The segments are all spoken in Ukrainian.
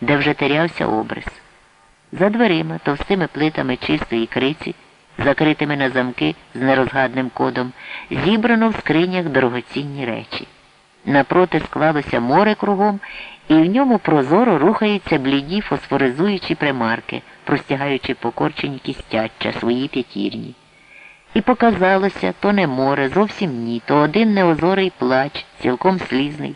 де вже терявся обрис. За дверима, товстими плитами чистої криці, закритими на замки з нерозгадним кодом, зібрано в скринях дорогоцінні речі. Напроти склалося море кругом, і в ньому прозоро рухаються бліді фосфоризуючі примарки, простягаючи покорчені кістяча свої п'ятірні. І показалося, то не море, зовсім ні, то один неозорий плач, цілком слізний,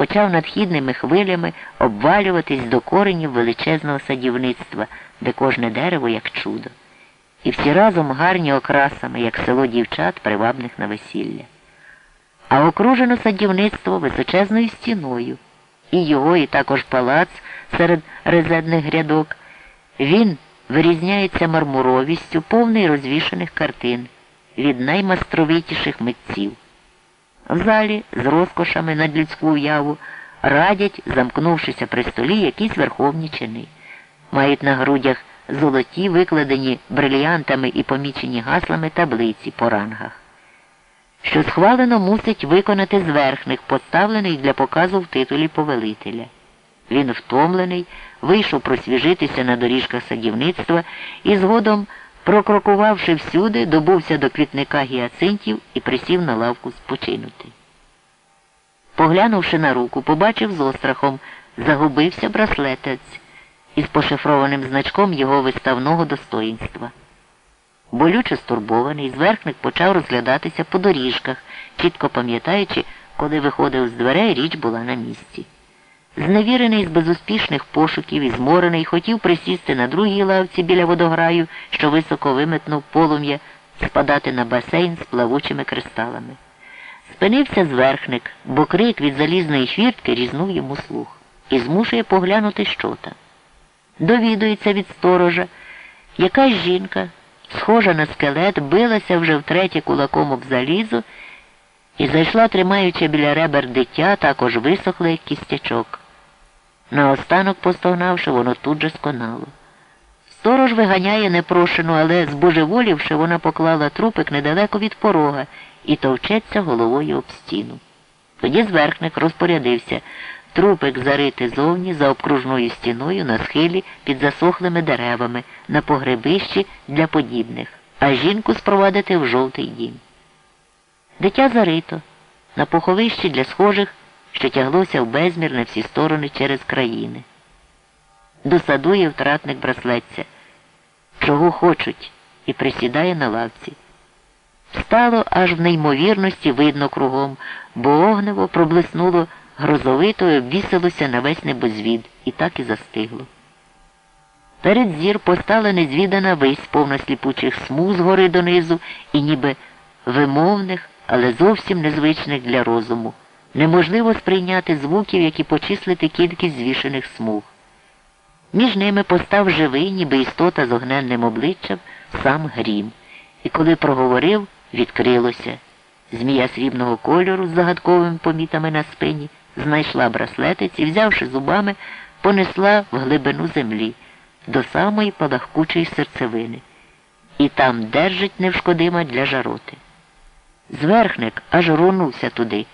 почав надхідними хвилями обвалюватись до коренів величезного садівництва, де кожне дерево як чудо. І всі разом гарні окрасами, як село дівчат, привабних на весілля. А окружено садівництво височезною стіною, і його, і також палац серед резедних грядок. Він вирізняється мармуровістю, повний розвішаних картин від наймастровитіших митців. В залі з розкошами над людську уяву радять, замкнувшися при столі, якісь верховні чини. Мають на грудях золоті, викладені брильянтами і помічені гаслами таблиці по рангах. Що схвалено мусить виконати зверхник, поставлений для показу в титулі повелителя. Він втомлений, вийшов просвіжитися на доріжках садівництва і згодом, прокрокувавши всюди, добувся до квітника гіацинтів і присів на лавку спочинути. Поглянувши на руку, побачив з острахом, загубився браслетець із пошифрованим значком його виставного достоїнства. Болюче стурбований, зверхник почав розглядатися по доріжках, чітко пам'ятаючи, коли виходив з дверей, річ була на місці. Зневірений з безуспішних пошуків і зморений, хотів присісти на другій лавці біля водограю, що високо виметнув полум'я, спадати на басейн з плавучими кристалами. Спинився зверхник, бо крик від залізної хвіртки різнув йому слух і змушує поглянути, що там. Довідується від сторожа, якась жінка, схожа на скелет, билася вже втретє кулаком об залізо і зайшла, тримаючи біля ребер дитя, також висохле як кістячок. Наостанок, постогнавши, воно тут же сконало. Сторож виганяє непрошену, але, збожеволівши, вона поклала трупик недалеко від порога і товчеться головою об стіну. Тоді зверхник розпорядився трупик зарити зовні за обкружною стіною на схилі під засохлими деревами, на погребищі для подібних, а жінку спровадити в жовтий дім. Дитя зарито, на поховищі для схожих, що тяглося в безмір на всі сторони через країни. Досадує втратник браслетця, чого хочуть, і присідає на лавці. Стало аж в неймовірності видно кругом, бо огнево проблиснуло грозовито і обвісилося на весь небозвід, і так і застигло. Перед зір постала незвідана вись повна сліпучих смуг з гори донизу і ніби вимовних, але зовсім незвичних для розуму. Неможливо сприйняти звуків, які почислити кількість звішених смуг. Між ними постав живий, ніби істота з огненним обличчям, сам грім, і коли проговорив, відкрилося. Змія срібного кольору з загадковими помітами на спині знайшла браслетець і, взявши зубами, понесла в глибину землі до самої палахкучої серцевини. І там держить невшкодима для жароти. Зверхник аж рунувся туди,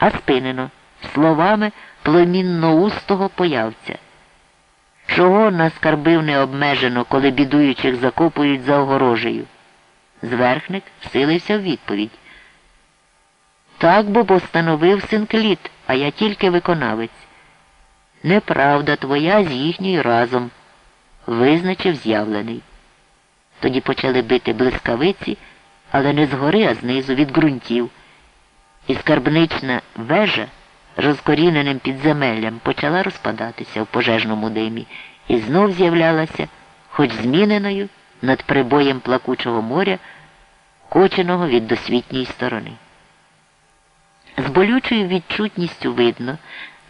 а спинено, словами племінноустого появця. Чого наскарбив необмежено, коли бідуючих закопують за огорожею? Зверхник всилився в відповідь. Так бо постановив синкліт, а я тільки виконавець. Неправда твоя з їхньою разом, визначив з'явлений. Тоді почали бити блискавиці, але не згори, а знизу від ґрунтів. І скарбнична вежа розкоріненим підземеллям почала розпадатися в пожежному димі і знов з'являлася, хоч зміненою над прибоєм плакучого моря, коченого від досвітньої сторони. З болючою відчутністю видно,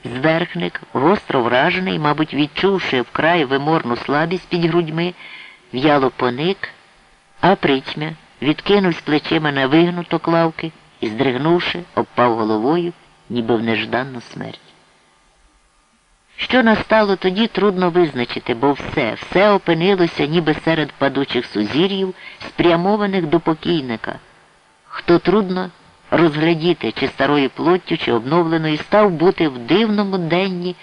зверхник, гостро вражений, мабуть, відчувши вкрай виморну слабість під грудьми, в'яло поник, а притьмя відкинувся плечима на вигнуток лавки і, здригнувши, обпав головою, ніби в нежданну смерть. Що настало тоді, трудно визначити, бо все, все опинилося ніби серед падучих сузір'їв, спрямованих до покійника. Хто трудно розглядіти, чи старою плоттю, чи обновленою, став бути в дивному денні